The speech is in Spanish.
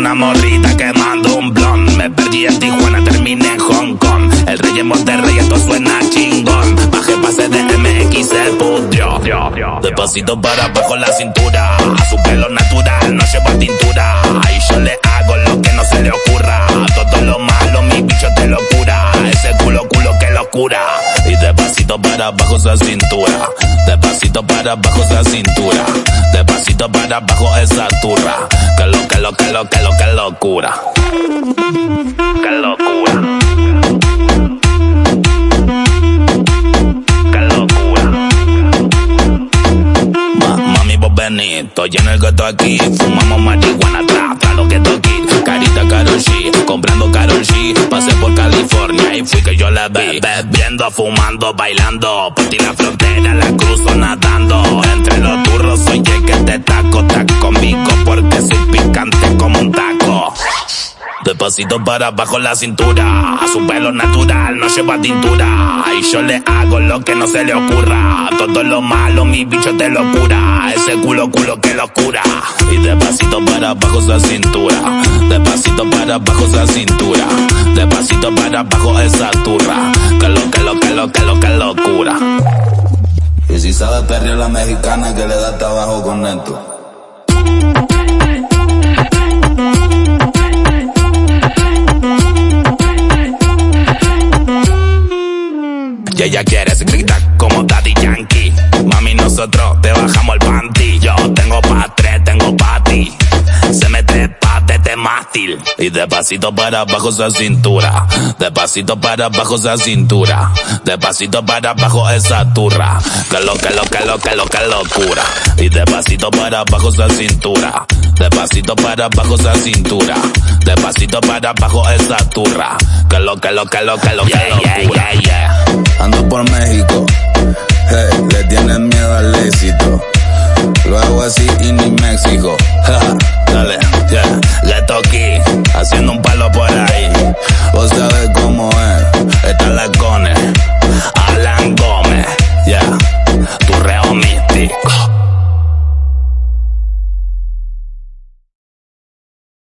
morrita quemando un blon. Me perdí en Tijuana, terminé en Hong Kong. El rey en Monterrey, esto suena chingón. Bajé pase de MX, se pudrió. Despacito para abajo la cintura. Su pelo natural, no lleva tintura. Y yo le hago lo que no se le ocurra. Todo lo malo, mi bicho te lo cura. Ese culo, culo que locura. Y despacito para abajo esa cintura. Despacito para abajo esa cintura. Despacito para abajo esa turra. Que lo, que lo, que lo, que lo, que locura. Que locura. Venís, estoy en el gato aquí. Fumamos marihuana atrás, tra lo que toqui. Carita Karol G, comprando Karol G. Pasé por California y fui que yo la vi. Bebiendo, fumando, bailando. Por ti la frontera, la cruzo nadando. Entre los Despacito para abajo la cintura. Su pelo natural no lleva tintura. Y yo le hago lo que no se le ocurra. Todo lo malo, mi bicho te lo cura. Ese culo, culo que locura. Y despacito para abajo esa cintura. Despacito para abajo esa cintura. Despacito para abajo esa turra. Que lo, que lo, que lo, que lo, que locura. Y si sabe perrear la mexicana que le da trabajo con esto. Y ella quiere se grita como Daddy Yankee. Mami, nosotros te bajamos el panty. Yo tengo pa' tres, tengo pa' ti. Se me trepa desde mástil. Y despacito para abajo esa cintura. Despacito para abajo esa cintura. Despacito para abajo esa turra. Que lo, que lo, que lo, que lo, que locura. Y despacito para abajo esa cintura. Despacito para abajo esa cintura. Despacito para abajo esa turra. Que lo, que lo, que lo, que lo, que locura. haciendo un palo por ahí. Vos sabés cómo.